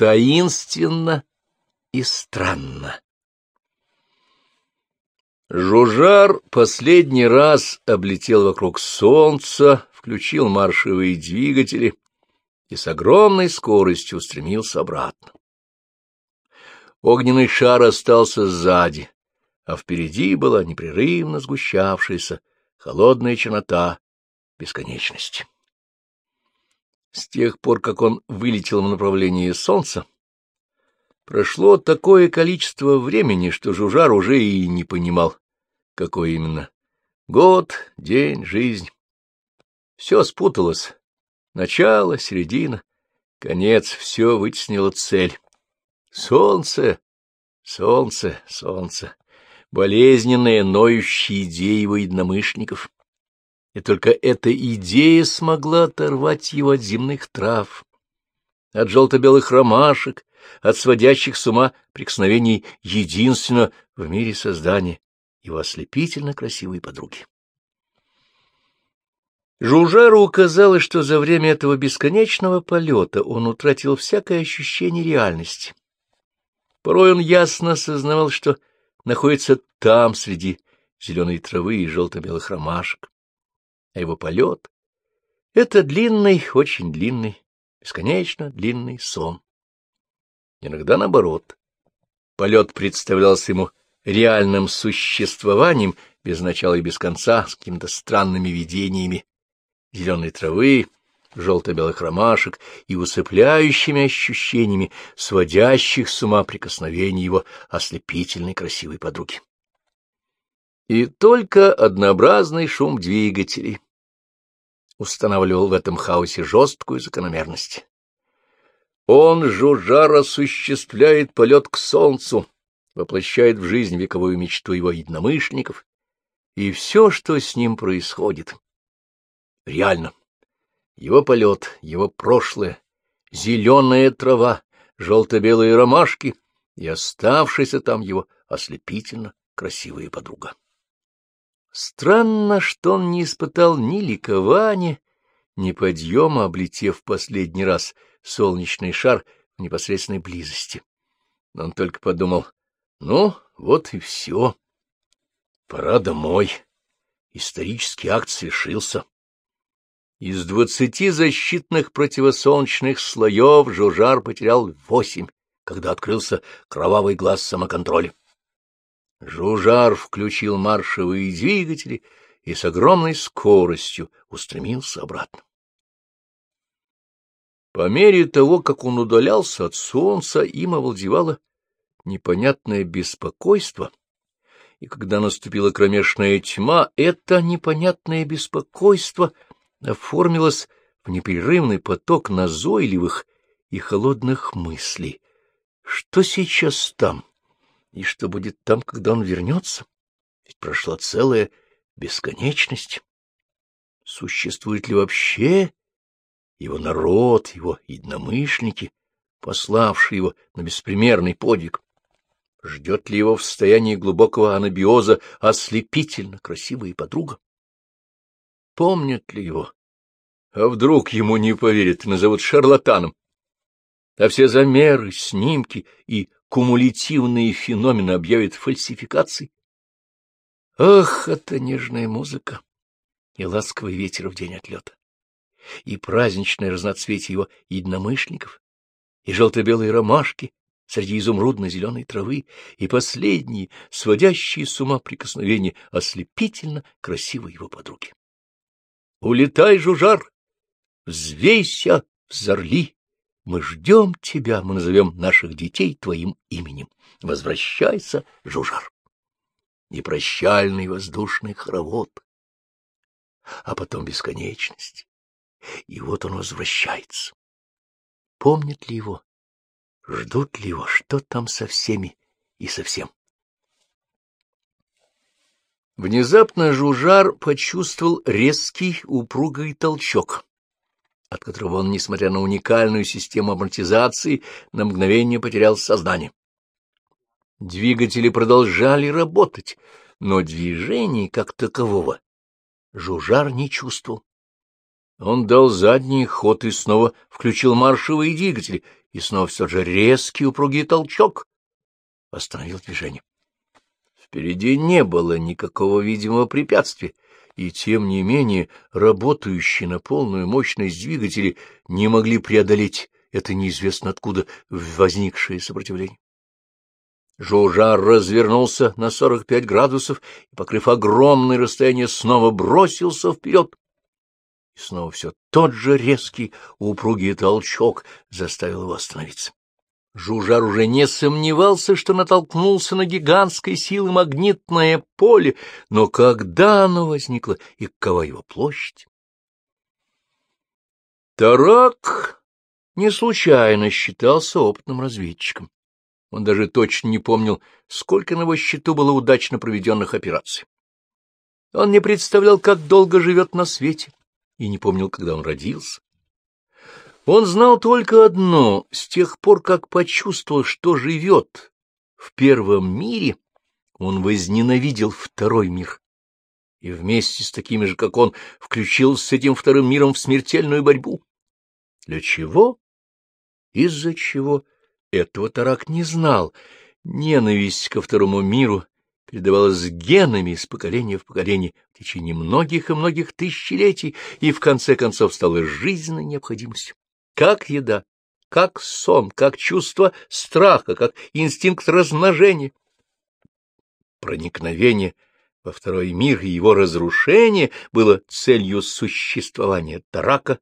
таинственно и странно. Жужар последний раз облетел вокруг солнца, включил маршевые двигатели и с огромной скоростью устремился обратно. Огненный шар остался сзади, а впереди была непрерывно сгущавшаяся холодная чернота бесконечности. С тех пор, как он вылетел в направлении солнца, прошло такое количество времени, что Жужар уже и не понимал, какой именно. Год, день, жизнь. Все спуталось. Начало, середина, конец, все вытеснило цель. Солнце, солнце, солнце. Болезненная, ноющая идея его единомышленников. И только эта идея смогла оторвать его от земных трав, от желто-белых ромашек, от сводящих с ума прикосновений единственно в мире создания, его ослепительно красивой подруги. Жужару казалось, что за время этого бесконечного полета он утратил всякое ощущение реальности. Порой он ясно осознавал, что находится там, среди зеленой травы и желто-белых ромашек а его полет — это длинный, очень длинный, бесконечно длинный сон. Иногда наоборот. Полет представлялся ему реальным существованием, без начала и без конца, с какими-то странными видениями зеленой травы, желто-белых ромашек и усыпляющими ощущениями, сводящих с ума прикосновений его ослепительной красивой подруги и только однообразный шум двигателей устанавливал в этом хаосе жесткую закономерность. Он, жужжар, осуществляет полет к солнцу, воплощает в жизнь вековую мечту его единомышленников, и все, что с ним происходит, реально. Его полет, его прошлое, зеленая трава, желто-белые ромашки и оставшаяся там его ослепительно красивая подруга. Странно, что он не испытал ни ликования, ни подъема, облетев последний раз солнечный шар в непосредственной близости. Он только подумал, ну, вот и все. Пора домой. Исторический акт свершился. Из двадцати защитных противосолнечных слоев Жужар потерял восемь, когда открылся кровавый глаз самоконтроля. Жужар включил маршевые двигатели и с огромной скоростью устремился обратно. По мере того, как он удалялся от солнца, им овладевало непонятное беспокойство, и когда наступила кромешная тьма, это непонятное беспокойство оформилось в непрерывный поток назойливых и холодных мыслей. Что сейчас там? И что будет там, когда он вернется? Ведь прошла целая бесконечность. Существует ли вообще его народ, его единомышленники, пославшие его на беспримерный подвиг? Ждет ли его в состоянии глубокого анабиоза ослепительно красивая подруга? Помнят ли его? А вдруг ему не поверят и назовут шарлатаном? А все замеры, снимки и кумулятивные феномены объявят фальсификацией. Ах, это нежная музыка и ласковый ветер в день отлета, и праздничное разноцветие его единомышленников, и желто-белые ромашки среди изумрудно-зеленой травы, и последние, сводящие с ума прикосновения ослепительно красивой его подруги. Улетай, жужар, взвейся, взорли, мы ждем тебя, мы назовем наших детей твоим именем. Возвращайся, Жужар. Непрощальный воздушный хоровод, а потом бесконечность. И вот он возвращается. Помнят ли его? Ждут ли его? Что там со всеми и со всем? Внезапно Жужар почувствовал резкий упругий толчок от которого он, несмотря на уникальную систему амортизации, на мгновение потерял сознание. Двигатели продолжали работать, но движения как такового Жужар не чувствовал. Он дал задний ход и снова включил маршевые двигатели, и снова все же резкий упругий толчок остановил движение. Впереди не было никакого видимого препятствия, и тем не менее работающие на полную мощность двигатели не могли преодолеть это неизвестно откуда возникшее сопротивление. Жужар развернулся на сорок пять градусов и, покрыв огромное расстояние, снова бросился вперед. И снова все тот же резкий упругий толчок заставил его остановиться. Жужар уже не сомневался, что натолкнулся на гигантской силы магнитное поле, но когда оно возникло и какова его площадь? Тарак не случайно считался опытным разведчиком. Он даже точно не помнил, сколько на его счету было удачно проведенных операций. Он не представлял, как долго живет на свете, и не помнил, когда он родился. Он знал только одно — с тех пор, как почувствовал, что живет в первом мире, он возненавидел второй мир. И вместе с такими же, как он, включился с этим вторым миром в смертельную борьбу. Для чего? Из-за чего? Этого Тарак не знал. Ненависть ко второму миру передавалась генами из поколения в поколение в течение многих и многих тысячелетий и в конце концов стала жизненной необходимостью как еда, как сон, как чувство страха, как инстинкт размножения. Проникновение во второй мир и его разрушение было целью существования Тарака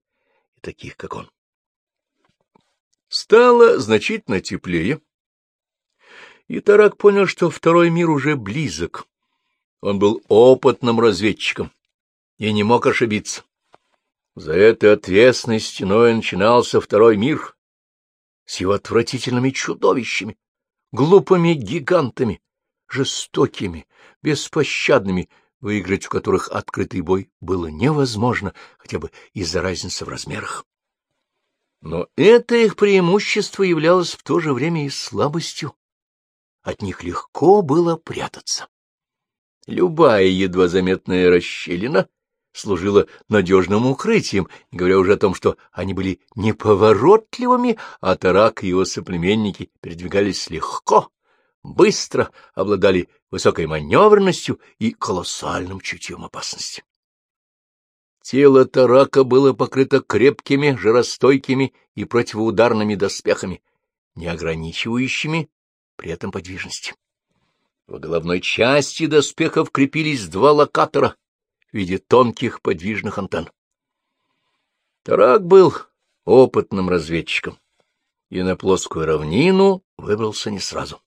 и таких, как он. Стало значительно теплее, и Тарак понял, что второй мир уже близок. Он был опытным разведчиком и не мог ошибиться. За этой отвесной стеной начинался второй мир с его отвратительными чудовищами, глупыми гигантами, жестокими, беспощадными, выиграть у которых открытый бой было невозможно, хотя бы из-за разницы в размерах. Но это их преимущество являлось в то же время и слабостью. От них легко было прятаться. Любая едва заметная расщелина служила надежным укрытием, не говоря уже о том, что они были неповоротливыми, а Тарак и его соплеменники передвигались легко, быстро, обладали высокой маневренностью и колоссальным чутьем опасности. Тело Тарака было покрыто крепкими, жиростойкими и противоударными доспехами, не ограничивающими при этом подвижности. В головной части доспехов крепились два локатора — в виде тонких подвижных антенн. Тарак был опытным разведчиком и на плоскую равнину выбрался не сразу.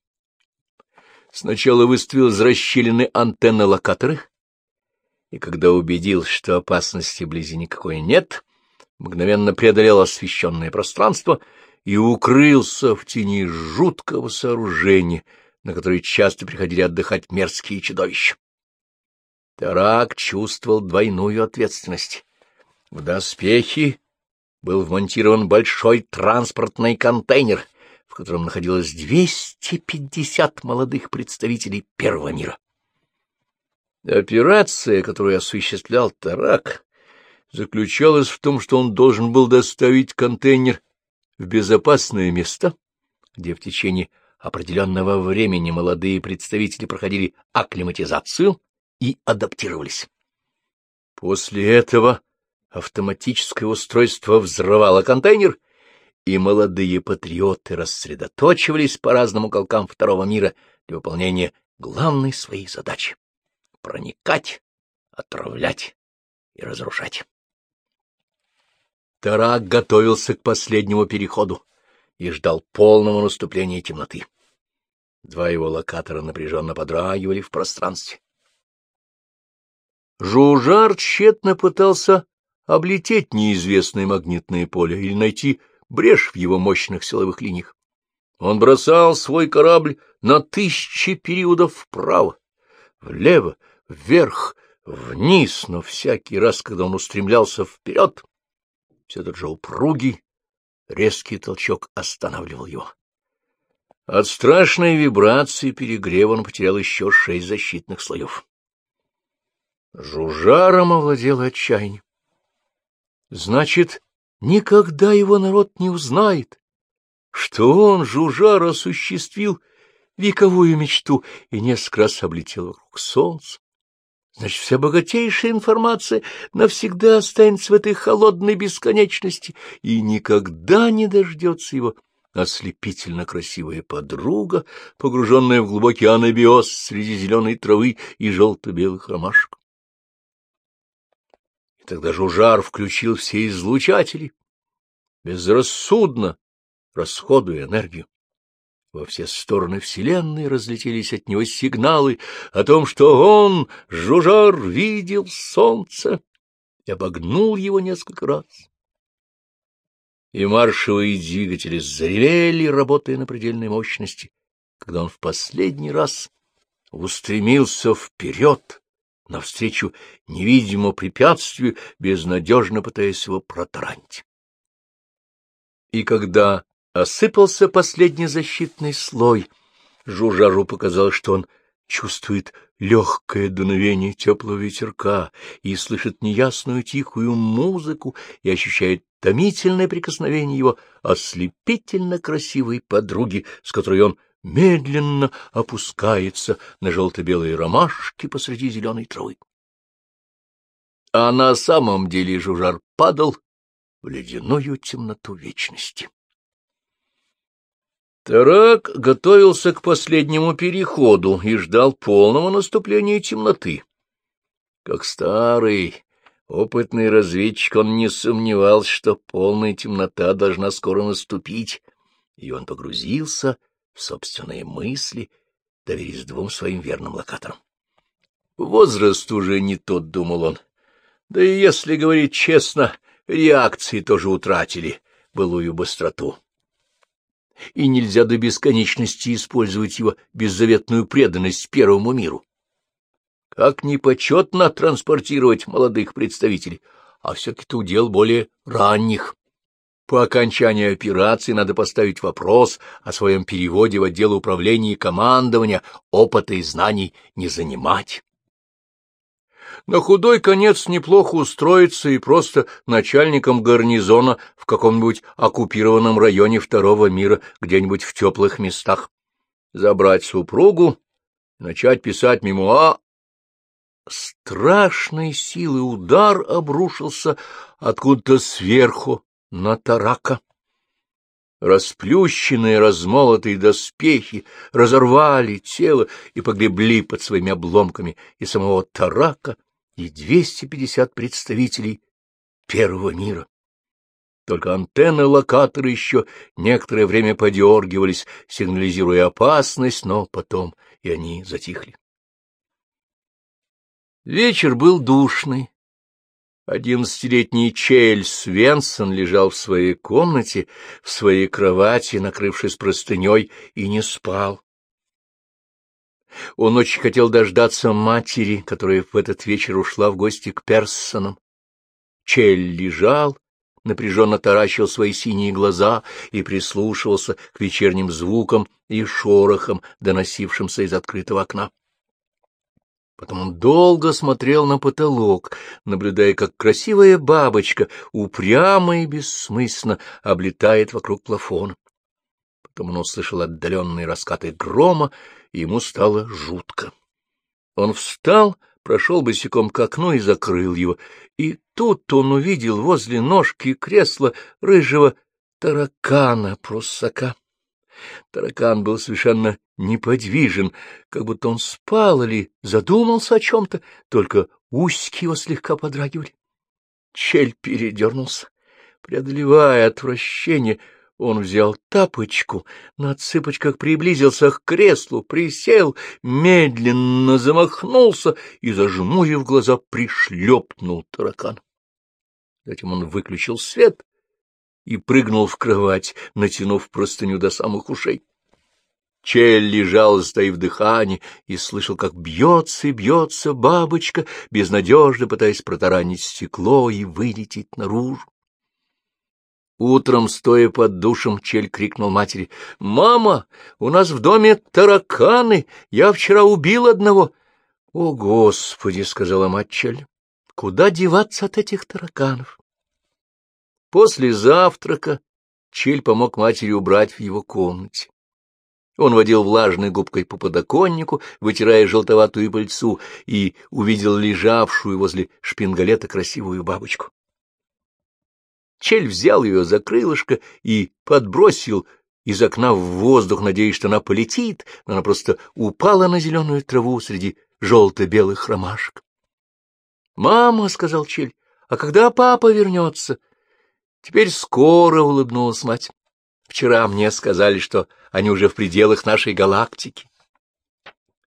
Сначала выставил из расщелины антенны локаторы, и когда убедился, что опасности вблизи никакой нет, мгновенно преодолел освещенное пространство и укрылся в тени жуткого сооружения, на которое часто приходили отдыхать мерзкие чудовища. Тарак чувствовал двойную ответственность. В доспехи был вмонтирован большой транспортный контейнер, в котором находилось 250 молодых представителей Первого мира. Операция, которую осуществлял Тарак, заключалась в том, что он должен был доставить контейнер в безопасное место, где в течение определенного времени молодые представители проходили акклиматизацию, и адаптировались. После этого автоматическое устройство взрывало контейнер, и молодые патриоты рассредоточивались по разным уголкам второго мира для выполнения главной своей задачи — проникать, отравлять и разрушать. Тарак готовился к последнему переходу и ждал полного наступления темноты. Два его локатора напряженно подрагивали в пространстве. Жужар тщетно пытался облететь неизвестное магнитное поле или найти брешь в его мощных силовых линиях. Он бросал свой корабль на тысячи периодов вправо, влево, вверх, вниз, но всякий раз, когда он устремлялся вперед, все тот же упругий, резкий толчок останавливал его. От страшной вибрации перегрева он потерял еще шесть защитных слоев. Жужаром овладело отчаяние. Значит, никогда его народ не узнает. что он, Жужар, осуществил вековую мечту и несколько раз облетел вокруг солнца. Значит, вся богатейшая информация навсегда останется в этой холодной бесконечности и никогда не дождется его ослепительно красивая подруга, погруженная в глубокий анабиоз среди зеленой травы и желто-белых ромашек. Тогда Жужар включил все излучатели, безрассудно расходуя энергию. Во все стороны Вселенной разлетелись от него сигналы о том, что он, Жужар, видел солнце и обогнул его несколько раз. И маршевые двигатели заревели, работая на предельной мощности, когда он в последний раз устремился вперед, навстречу невидимому препятствию, безнадежно пытаясь его протаранить. И когда Осыпался последний защитный слой. Жужару показалось, что он чувствует легкое дуновение теплого ветерка и слышит неясную тихую музыку и ощущает томительное прикосновение его ослепительно красивой подруги, с которой он медленно опускается на желто-белые ромашки посреди зеленой травы. А на самом деле Жужар падал в ледяную темноту вечности. Тарак готовился к последнему переходу и ждал полного наступления темноты. Как старый, опытный разведчик, он не сомневался, что полная темнота должна скоро наступить, и он погрузился в собственные мысли, доверясь двум своим верным локаторам. Возраст уже не тот, — думал он. Да и, если говорить честно, реакции тоже утратили былую быстроту и нельзя до бесконечности использовать его беззаветную преданность первому миру. Как непочетно транспортировать молодых представителей, а все-таки удел более ранних. По окончании операции надо поставить вопрос о своем переводе в отдел управления и командования, опыта и знаний не занимать. На худой конец неплохо устроиться и просто начальником гарнизона в каком-нибудь оккупированном районе второго мира, где-нибудь в теплых местах. Забрать супругу, начать писать мемуа. Страшной силы удар обрушился откуда-то сверху на тарака. Расплющенные, размолотые доспехи разорвали тело и погребли под своими обломками и самого тарака, и 250 представителей первого мира. Только антенны локатора еще некоторое время подергивались, сигнализируя опасность, но потом и они затихли. Вечер был душный. Одиннадцатилетний Чель Свенсон лежал в своей комнате, в своей кровати, накрывшись простыней, и не спал. Он очень хотел дождаться матери, которая в этот вечер ушла в гости к Персонам. Чель лежал, напряженно таращил свои синие глаза и прислушивался к вечерним звукам и шорохам, доносившимся из открытого окна. Потом он долго смотрел на потолок, наблюдая, как красивая бабочка упрямо и бессмысленно облетает вокруг плафона. Потом он услышал отдаленные раскаты грома и ему стало жутко. Он встал, прошел босиком к окну и закрыл его, и тут он увидел возле ножки кресла рыжего таракана-пруссака. Таракан был совершенно неподвижен, как будто он спал или задумался о чем-то, только усики его слегка подрагивали. Чель передернулся. Преодолевая отвращение, он взял тапочку, на цыпочках приблизился к креслу, присел, медленно замахнулся и, зажмурив глаза, пришлепнул таракан. Затем он выключил свет и прыгнул в кровать, натянув простыню до самых ушей. Чель лежал, затаив дыхание, и слышал, как бьется и бьется бабочка, безнадежно пытаясь протаранить стекло и вылететь наружу. Утром, стоя под душем, Чель крикнул матери. — Мама, у нас в доме тараканы! Я вчера убил одного. — О, Господи! — сказала мать Чель. — Куда деваться от этих тараканов? После завтрака Чель помог матери убрать в его комнате. Он водил влажной губкой по подоконнику, вытирая желтоватую пыльцу, и увидел лежавшую возле шпингалета красивую бабочку. Чель взял ее за крылышко и подбросил из окна в воздух, надеясь, что она полетит, но она просто упала на зеленую траву среди желто-белых ромашек. — Мама, — сказал Чель, — а когда папа вернется? Теперь скоро, — улыбнулась мать. Вчера мне сказали, что они уже в пределах нашей галактики.